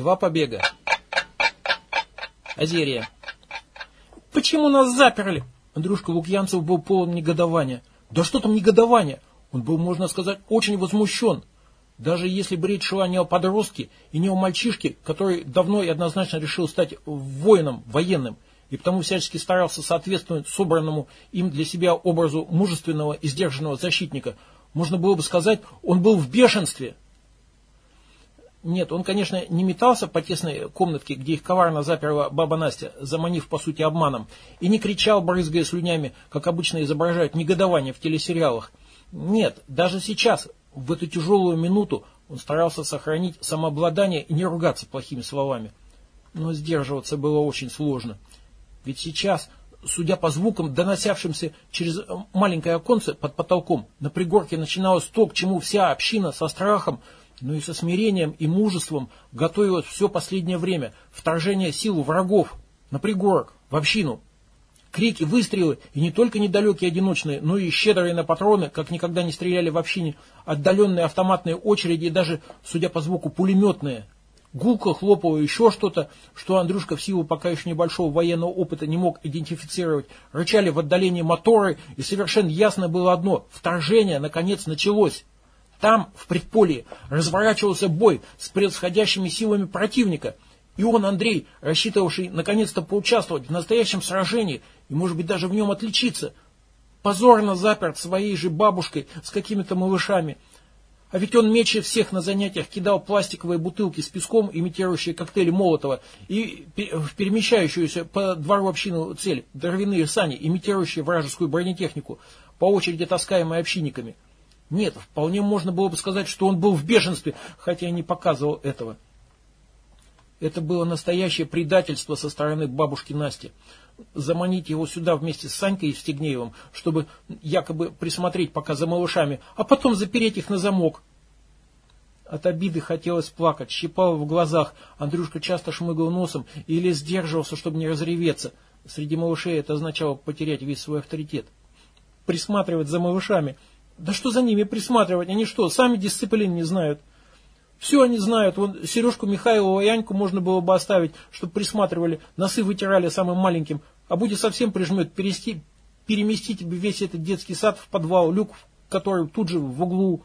Два побега. Азерия. Почему нас заперли? Андрюшка Лукьянцев был полон негодования. Да что там негодование? Он был, можно сказать, очень возмущен. Даже если бы речь шла не о подростке и не о мальчишке, который давно и однозначно решил стать воином, военным, и потому всячески старался соответствовать собранному им для себя образу мужественного и сдержанного защитника, можно было бы сказать, он был в бешенстве. Нет, он, конечно, не метался по тесной комнатке, где их коварно заперла баба Настя, заманив, по сути, обманом, и не кричал, брызгая слюнями, как обычно изображают негодование в телесериалах. Нет, даже сейчас, в эту тяжелую минуту, он старался сохранить самообладание и не ругаться плохими словами. Но сдерживаться было очень сложно. Ведь сейчас, судя по звукам, доносявшимся через маленькое оконце под потолком, на пригорке начиналось то, к чему вся община со страхом, но и со смирением и мужеством готовилась все последнее время. Вторжение сил врагов на пригорок, в общину. Крики, выстрелы, и не только недалекие одиночные, но и щедрые на патроны, как никогда не стреляли в общине, отдаленные автоматные очереди и даже, судя по звуку, пулеметные. Гулко хлопало еще что-то, что Андрюшка в силу пока еще небольшого военного опыта не мог идентифицировать. Рычали в отдалении моторы, и совершенно ясно было одно – вторжение наконец началось. Там, в предполье, разворачивался бой с превосходящими силами противника. И он, Андрей, рассчитывавший наконец-то поучаствовать в настоящем сражении и, может быть, даже в нем отличиться, позорно заперт своей же бабушкой с какими-то малышами. А ведь он мече всех на занятиях кидал пластиковые бутылки с песком, имитирующие коктейли Молотова, и в перемещающуюся по двору общину цель, дровяные сани, имитирующие вражескую бронетехнику, по очереди таскаемые общинниками. Нет, вполне можно было бы сказать, что он был в бешенстве, хотя и не показывал этого. Это было настоящее предательство со стороны бабушки Насти. Заманить его сюда вместе с Санькой и Стегнеевым, чтобы якобы присмотреть пока за малышами, а потом запереть их на замок. От обиды хотелось плакать, щипало в глазах. Андрюшка часто шмыгал носом или сдерживался, чтобы не разреветься. Среди малышей это означало потерять весь свой авторитет. Присматривать за малышами – да что за ними присматривать? Они что, сами дисциплин не знают? Все они знают. Вон Сережку Михайлова и Аньку можно было бы оставить, чтобы присматривали, носы вытирали самым маленьким. А будет совсем прижмет, перести, переместить весь этот детский сад в подвал, люк, который тут же в углу.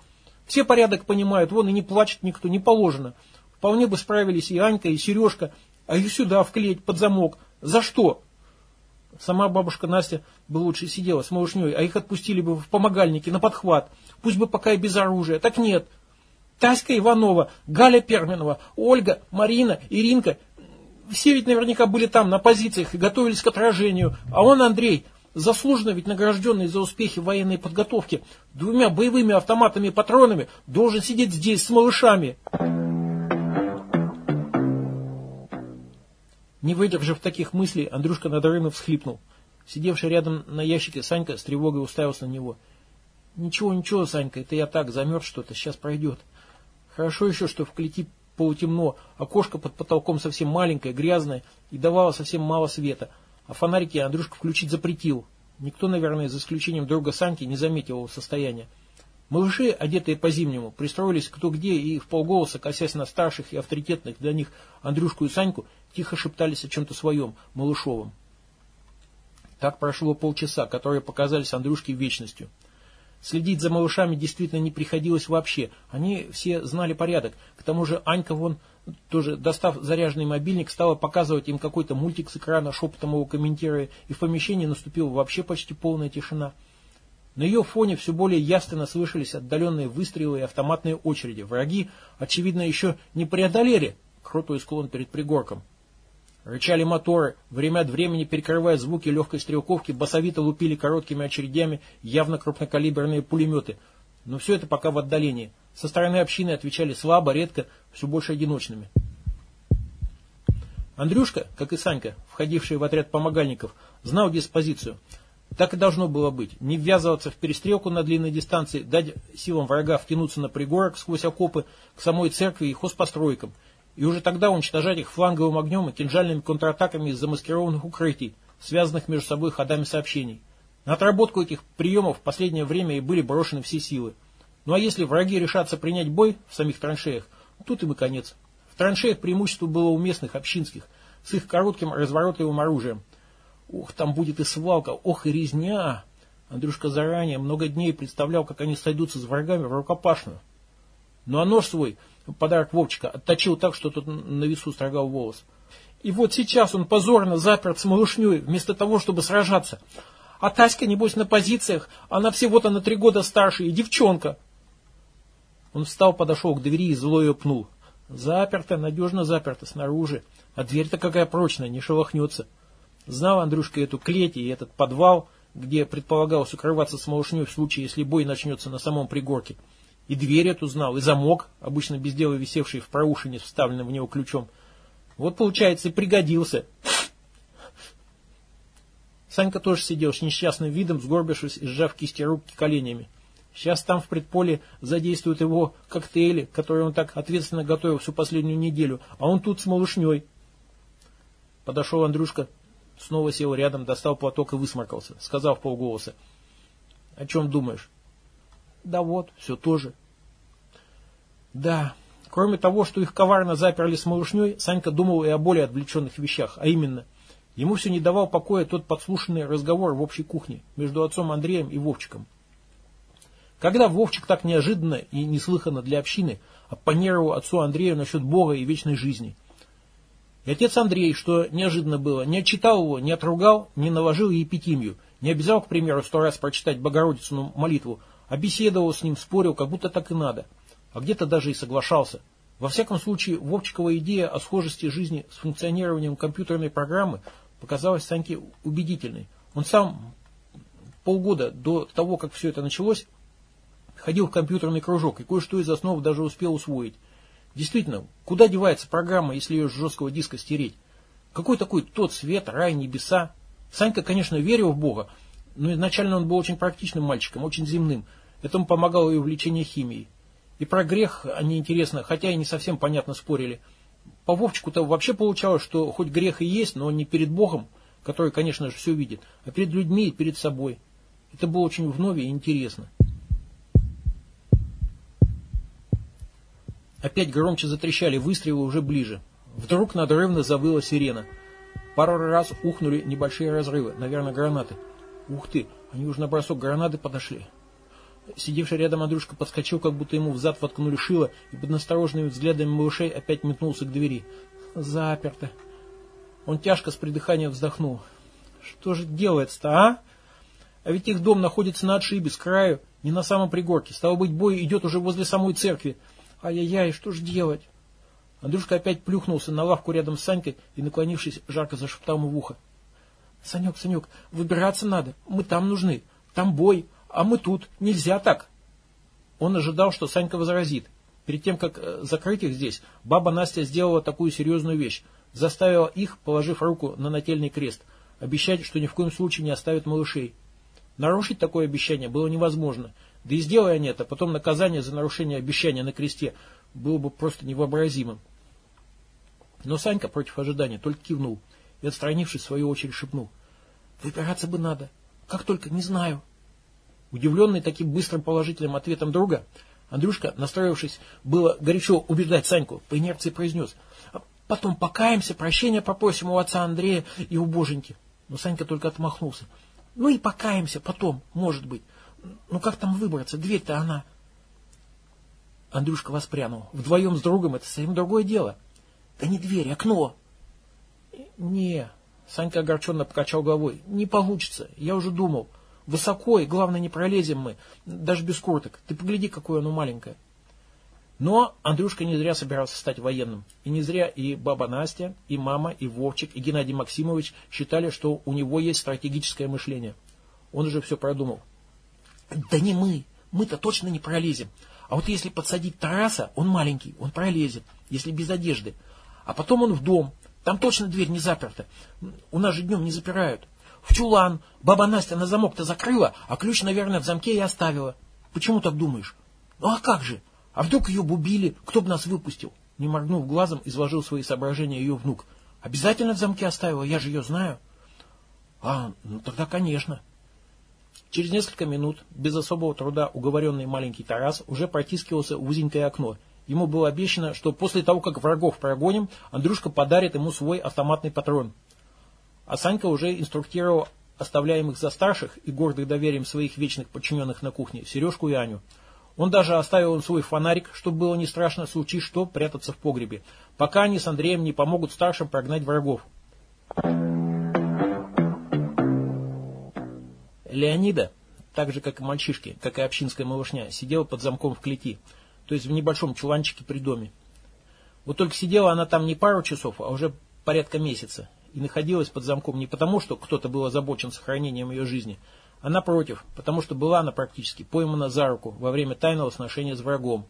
Все порядок понимают, вон и не плачет никто, не положено. Вполне бы справились и Анька, и Сережка, а их сюда вклеить под замок. За что? Сама бабушка Настя бы лучше сидела с малышней, а их отпустили бы в помогальники, на подхват. Пусть бы пока и без оружия. Так нет. Таська Иванова, Галя Перминова, Ольга, Марина, Иринка. Все ведь наверняка были там, на позициях, и готовились к отражению. А он, Андрей, заслуженно ведь награжденный за успехи военной подготовки, двумя боевыми автоматами и патронами, должен сидеть здесь с малышами. Не выдержав таких мыслей, Андрюшка надрывно всхлипнул. Сидевший рядом на ящике Санька с тревогой уставился на него. «Ничего, ничего, Санька, это я так, замерз что-то, сейчас пройдет. Хорошо еще, что в клети полутемно, окошко под потолком совсем маленькое, грязное и давало совсем мало света, а фонарики Андрюшка включить запретил. Никто, наверное, за исключением друга Саньки, не заметил его состояния. Малыши, одетые по-зимнему, пристроились кто где и в полголоса, косясь на старших и авторитетных для них Андрюшку и Саньку, тихо шептались о чем-то своем, малышовом. Так прошло полчаса, которые показались Андрюшке вечностью. Следить за малышами действительно не приходилось вообще. Они все знали порядок. К тому же Анька вон, тоже достав заряженный мобильник, стала показывать им какой-то мультик с экрана, шепотом его комментируя, и в помещении наступила вообще почти полная тишина. На ее фоне все более явственно слышались отдаленные выстрелы и автоматные очереди. Враги, очевидно, еще не преодолели крутой склон перед пригорком. Рычали моторы, время от времени перекрывая звуки легкой стрелковки, басовито лупили короткими очередями явно крупнокалиберные пулеметы. Но все это пока в отдалении. Со стороны общины отвечали слабо, редко, все больше одиночными. Андрюшка, как и Санька, входивший в отряд помогальников, знал диспозицию – так и должно было быть. Не ввязываться в перестрелку на длинной дистанции, дать силам врага втянуться на пригорок сквозь окопы к самой церкви и хозпостройкам. И уже тогда уничтожать их фланговым огнем и кинжальными контратаками из замаскированных укрытий, связанных между собой ходами сообщений. На отработку этих приемов в последнее время и были брошены все силы. Ну а если враги решатся принять бой в самих траншеях, тут им и конец. В траншеях преимущество было у местных, общинских, с их коротким разворотливым оружием. Ух, там будет и свалка, ох и резня. Андрюшка заранее много дней представлял, как они сойдутся с врагами в рукопашную. Ну а нож свой, подарок Вовчика, отточил так, что тот на весу строгал волос. И вот сейчас он позорно заперт с малышней, вместо того, чтобы сражаться. А Таська, небось, на позициях, она всего-то на три года старше и девчонка. Он встал, подошел к двери и зло ее пнул. Заперто, надежно заперто, снаружи. А дверь-то какая прочная, не шелохнется. Знал Андрюшка эту клеть и этот подвал, где предполагалось укрываться с малышней в случае, если бой начнется на самом пригорке. И дверь эту знал, и замок, обычно без дела висевший в проушине, вставленным в него ключом. Вот, получается, и пригодился. Санька тоже сидел с несчастным видом, сгорбившись и сжав кисти рук коленями. Сейчас там в предполе задействуют его коктейли, которые он так ответственно готовил всю последнюю неделю, а он тут с малышней. Подошел Андрюшка, снова сел рядом, достал платок и высморкался, сказав полголоса. — О чем думаешь? — Да вот, все тоже. — Да, кроме того, что их коварно заперли с малышней, Санька думал и о более отвлеченных вещах, а именно, ему все не давал покоя тот подслушанный разговор в общей кухне между отцом Андреем и Вовчиком. Когда Вовчик так неожиданно и неслыханно для общины оппонировал отцу Андрею насчет Бога и вечной жизни. И отец Андрей, что неожиданно было, не отчитал его, не отругал, не наложил епитимию, не обязал, к примеру, сто раз прочитать Богородицыну молитву, а беседовал с ним, спорил, как будто так и надо, а где-то даже и соглашался. Во всяком случае, Вовчикова идея о схожести жизни с функционированием компьютерной программы показалась Саньке убедительной. Он сам полгода до того, как все это началось, ходил в компьютерный кружок и кое-что из основ даже успел усвоить. Действительно, куда девается программа, если ее с жесткого диска стереть? Какой такой тот свет, рай, небеса? Санька, конечно, верил в Бога, но изначально он был очень практичным мальчиком, очень земным. Этому помогало и увлечение химией. И про грех они интересно, хотя и не совсем понятно спорили. По Вовчику-то вообще получалось, что хоть грех и есть, но не перед Богом, который, конечно же, все видит, а перед людьми и перед собой. Это было очень вновь и интересно. Опять громче затрещали выстрелы уже ближе. Вдруг надрывно завыла сирена. Пару раз ухнули небольшие разрывы, наверное, гранаты. Ух ты, они уже на бросок гранаты подошли. Сидевший рядом Андрюшка подскочил, как будто ему в зад воткнули шило, и под настороженными взглядами малышей опять метнулся к двери. Заперто. Он тяжко с придыханием вздохнул. Что же делается-то, а? А ведь их дом находится на отшибе, с краю, не на самом пригорке. Стало быть, бой идет уже возле самой церкви. Ай-яй-яй, что ж делать? Андрюшка опять плюхнулся на лавку рядом с Санькой и, наклонившись, жарко зашептал ему в ухо. Санек, Санек, выбираться надо. Мы там нужны. Там бой. А мы тут. Нельзя так. Он ожидал, что Санька возразит. Перед тем, как э, закрыть их здесь, баба Настя сделала такую серьезную вещь. Заставила их, положив руку на нательный крест, обещать, что ни в коем случае не оставит малышей. Нарушить такое обещание было невозможно. Да и сделая они это, потом наказание за нарушение обещания на кресте было бы просто невообразимым. Но Санька против ожидания только кивнул и, отстранившись, в свою очередь шепнул. Выбираться бы надо. Как только, не знаю. Удивленный таким быстрым положительным ответом друга, Андрюшка, настроившись, было горячо убеждать Саньку, по инерции произнес. «А потом покаемся, прощения попросим у отца Андрея и у боженьки. Но Санька только отмахнулся. Ну и покаемся потом, может быть. Ну как там выбраться? Дверь-то она. Андрюшка воспрянул. Вдвоем с другом это совсем другое дело. Да не дверь, окно. Не, Санька огорченно покачал головой. Не получится, я уже думал. Высоко, и главное, не пролезем мы, даже без курток. Ты погляди, какое оно маленькое. Но Андрюшка не зря собирался стать военным. И не зря и баба Настя, и мама, и Вовчик, и Геннадий Максимович считали, что у него есть стратегическое мышление. Он уже все продумал. Да не мы. Мы-то точно не пролезем. А вот если подсадить Тараса, он маленький, он пролезет, если без одежды. А потом он в дом. Там точно дверь не заперта. У нас же днем не запирают. В чулан. Баба Настя на замок-то закрыла, а ключ, наверное, в замке и оставила. Почему так думаешь? Ну а как же? А вдруг ее бубили, кто бы нас выпустил? Не моргнув глазом, изложил свои соображения ее внук. Обязательно в замке оставила, я же ее знаю. А, ну тогда конечно. Через несколько минут, без особого труда, уговоренный маленький Тарас уже протискивался в узенькое окно ему было обещано, что после того, как врагов прогоним, Андрюшка подарит ему свой автоматный патрон. А Санька уже инструктировал оставляемых за старших и гордых доверием своих вечных подчиненных на кухне, Сережку и Аню. Он даже оставил им свой фонарик, чтобы было не страшно, случись что, прятаться в погребе, пока они с Андреем не помогут старшим прогнать врагов. Леонида, так же как и мальчишки, как и общинская малышня, сидела под замком в клети, то есть в небольшом чуланчике при доме. Вот только сидела она там не пару часов, а уже порядка месяца, и находилась под замком не потому, что кто-то был озабочен сохранением ее жизни, а напротив, потому что была она практически поймана за руку во время тайного сношения с врагом.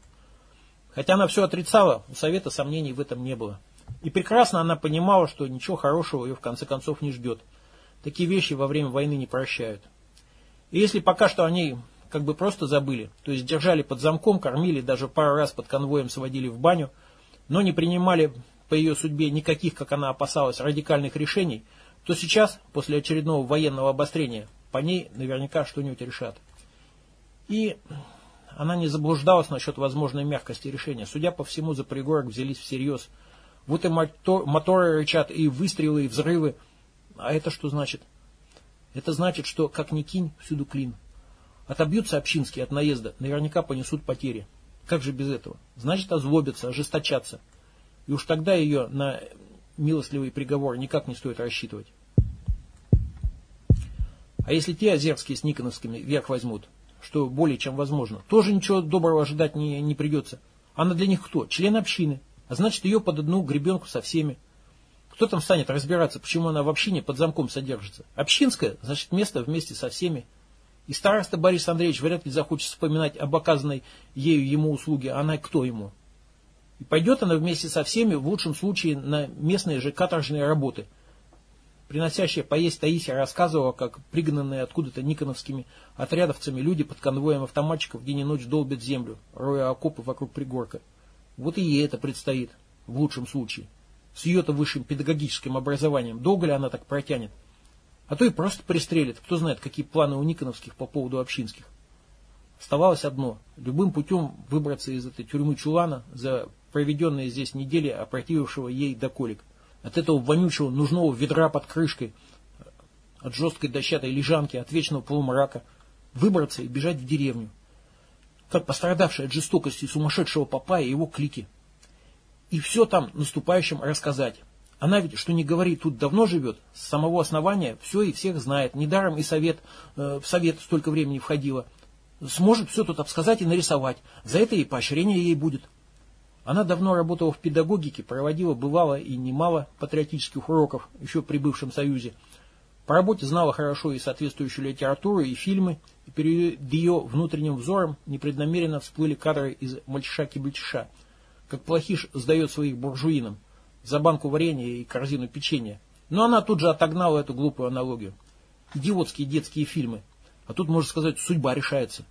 Хотя она все отрицала, у совета сомнений в этом не было. И прекрасно она понимала, что ничего хорошего ее в конце концов не ждет. Такие вещи во время войны не прощают. И если пока что они как бы просто забыли, то есть держали под замком, кормили, даже пару раз под конвоем сводили в баню, но не принимали по ее судьбе никаких, как она опасалась, радикальных решений, то сейчас, после очередного военного обострения, по ней наверняка что-нибудь решат. И она не заблуждалась насчет возможной мягкости решения. Судя по всему, за пригорок взялись всерьез. Вот и моторы рычат, и выстрелы, и взрывы. А это что значит? Это значит, что, как ни кинь, всюду клин. Отобьются общинские от наезда, наверняка понесут потери. Как же без этого? Значит, озлобятся, ожесточатся. И уж тогда ее на милостливый приговор никак не стоит рассчитывать. А если те озерские с Никоновскими вверх возьмут, что более чем возможно, тоже ничего доброго ожидать не, не придется. Она для них кто? Член общины. А значит, ее под одну гребенку со всеми. Кто там станет разбираться, почему она в общине под замком содержится? Общинская, значит, место вместе со всеми. И староста Борис Андреевич вряд ли захочет вспоминать об оказанной ею ему услуге, она кто ему? И пойдет она вместе со всеми, в лучшем случае, на местные же каторжные работы. Приносящая поесть Таисия рассказывала, как пригнанные откуда-то никоновскими отрядовцами люди под конвоем автоматчиков день и ночь долбят землю, роя окопы вокруг пригорка. Вот и ей это предстоит, в лучшем случае. С ее-то высшим педагогическим образованием. Долго ли она так протянет? А то и просто пристрелит. Кто знает, какие планы у никоновских по поводу общинских. Оставалось одно – любым путем выбраться из этой тюрьмы чулана за проведенные здесь недели опротивившего ей доколик. От этого вонючего нужного ведра под крышкой, от жесткой дощатой лежанки, от вечного полумрака. Выбраться и бежать в деревню. Как пострадавший от жестокости сумасшедшего папа и его клики. И все там наступающим рассказать. Она ведь, что не говори, тут давно живет, с самого основания все и всех знает. Недаром и совет, э, в совет столько времени входила. Сможет все тут обсказать и нарисовать. За это и поощрение ей будет. Она давно работала в педагогике, проводила бывало и немало патриотических уроков еще при бывшем Союзе. По работе знала хорошо и соответствующую литературу, и фильмы, и перед ее внутренним взором непреднамеренно всплыли кадры из «Мальчиша-кибальчиша», как плохиш сдает своих буржуинам за банку варенья и корзину печенья. Но она тут же отогнала эту глупую аналогию. Идиотские детские фильмы. А тут, можно сказать, судьба решается.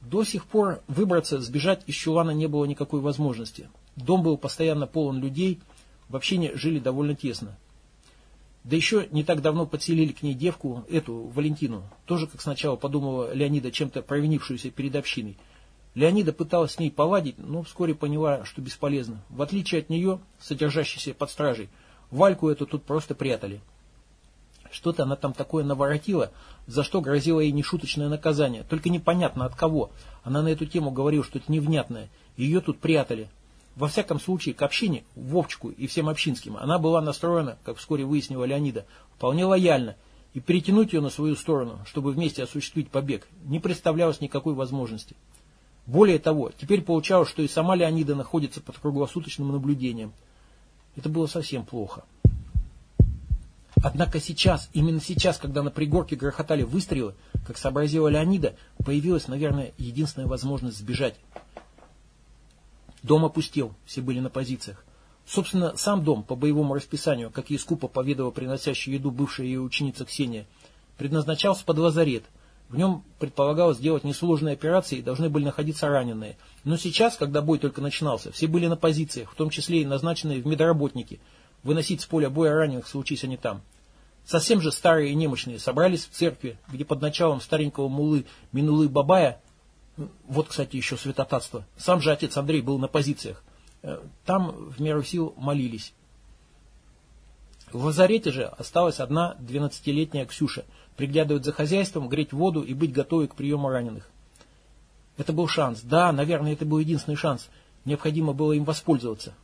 До сих пор выбраться, сбежать из чулана не было никакой возможности. Дом был постоянно полон людей, в общине жили довольно тесно. Да еще не так давно подселили к ней девку, эту, Валентину, тоже, как сначала подумала Леонида, чем-то провинившуюся перед общиной. Леонида пыталась с ней повадить, но вскоре поняла, что бесполезно. В отличие от нее, содержащейся под стражей, Вальку эту тут просто прятали. Что-то она там такое наворотила, за что грозило ей нешуточное наказание. Только непонятно от кого. Она на эту тему говорила что-то невнятное. Ее тут прятали. Во всяком случае, к общине, Вовчику и всем общинским, она была настроена, как вскоре выяснила Леонида, вполне лояльно. И перетянуть ее на свою сторону, чтобы вместе осуществить побег, не представлялось никакой возможности. Более того, теперь получалось, что и сама Леонида находится под круглосуточным наблюдением. Это было совсем плохо. Однако сейчас, именно сейчас, когда на пригорке грохотали выстрелы, как сообразила Леонида, появилась, наверное, единственная возможность сбежать. Дом опустел, все были на позициях. Собственно, сам дом, по боевому расписанию, как ей скупо поведала приносящая еду бывшая ее ученица Ксения, предназначался под лазарет. В нем предполагалось сделать несложные операции и должны были находиться раненые. Но сейчас, когда бой только начинался, все были на позициях, в том числе и назначенные в медработники – выносить с поля боя раненых, случись они там. Совсем же старые и немощные собрались в церкви, где под началом старенького мулы Минулы Бабая Вот, кстати, еще святотатство. Сам же отец Андрей был на позициях. Э, там в меру сил молились. В лазарете же осталась одна двенадцатилетняя Ксюша, приглядывать за хозяйством, греть воду и быть готовой к приему раненых. Это был шанс. Да, наверное, это был единственный шанс. Необходимо было им воспользоваться.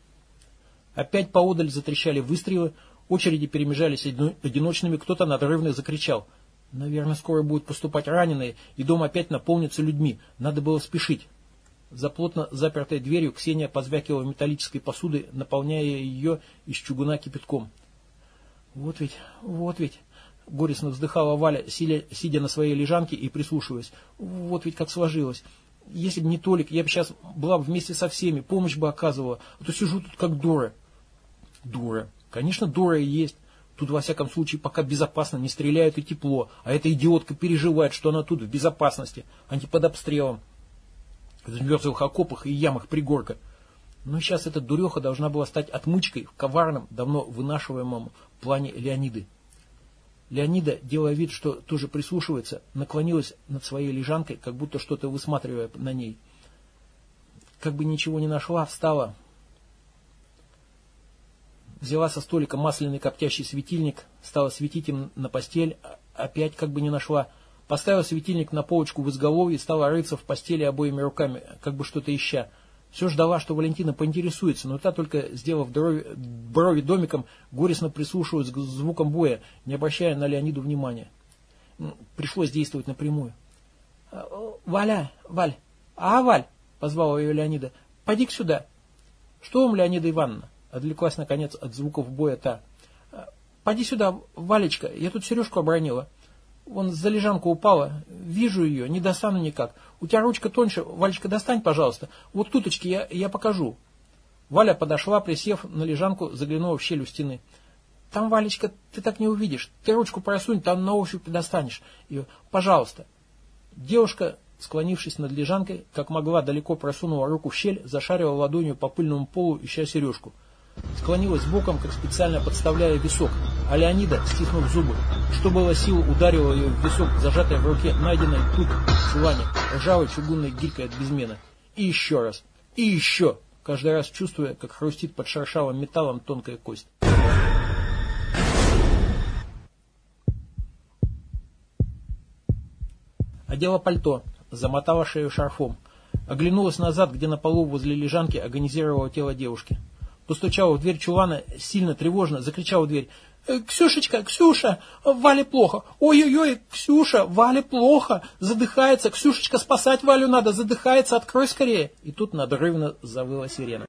Опять поодаль затрещали выстрелы, очереди перемежались одиночными, кто-то надрывно закричал. Наверное, скоро будут поступать раненые, и дом опять наполнится людьми. Надо было спешить. За плотно запертой дверью Ксения позвякивала металлической посудой, наполняя ее из чугуна кипятком. Вот ведь, вот ведь, горестно вздыхала Валя, сидя на своей лежанке и прислушиваясь. Вот ведь как сложилось. Если бы не Толик, я бы сейчас была вместе со всеми, помощь бы оказывала. А то сижу тут как дура. Дура. Конечно, дура и есть. Тут, во всяком случае, пока безопасно, не стреляют и тепло. А эта идиотка переживает, что она тут в безопасности, а не под обстрелом. В мертвых окопах и ямах пригорка. Но сейчас эта дуреха должна была стать отмычкой в коварном, давно вынашиваемом плане Леониды. Леонида, делая вид, что тоже прислушивается, наклонилась над своей лежанкой, как будто что-то высматривая на ней. Как бы ничего не нашла, встала. Взяла со столика масляный коптящий светильник, стала светить им на постель, а опять как бы не нашла. Поставила светильник на полочку в изголовье и стала рыться в постели обоими руками, как бы что-то ища. Все ждала, что Валентина поинтересуется, но та только, сделав брови, брови домиком, горестно прислушивалась к звукам боя, не обращая на Леониду внимания. Пришлось действовать напрямую. «А, «Валя, Валь, а, Валь!» — позвала ее Леонида. «Поди-ка сюда!» «Что вам, Леонида Ивановна?» — отвлеклась, наконец, от звуков боя та. «А, «Поди сюда, Валечка, я тут сережку обронила». Вон за лежанку упала. Вижу ее, не достану никак. У тебя ручка тоньше. Валечка, достань, пожалуйста. Вот туточки я, я покажу. Валя подошла, присев на лежанку, заглянула в щель у стены. Там, Валечка, ты так не увидишь. Ты ручку просунь, там на ощупь достанешь. Ее. Пожалуйста. Девушка, склонившись над лежанкой, как могла, далеко просунула руку в щель, зашарила ладонью по пыльному полу, ища сережку склонилась боком, как специально подставляя висок, а Леонида, стиснув зубы, что было сил, ударила ее в висок, зажатой в руке, найденной тут, в чулане, ржавой чугунной гирькой от безмена. И еще раз, и еще, каждый раз чувствуя, как хрустит под шершавым металлом тонкая кость. Одела пальто, замотала шею шарфом, оглянулась назад, где на полу возле лежанки агонизировало тело девушки. Постучала в дверь чулана, сильно, тревожно, закричала в дверь. «Э, «Ксюшечка, Ксюша, Вале плохо! Ой-ой-ой, Ксюша, Вале плохо! Задыхается! Ксюшечка, спасать Валю надо! Задыхается! Открой скорее!» И тут надрывно завыла сирена.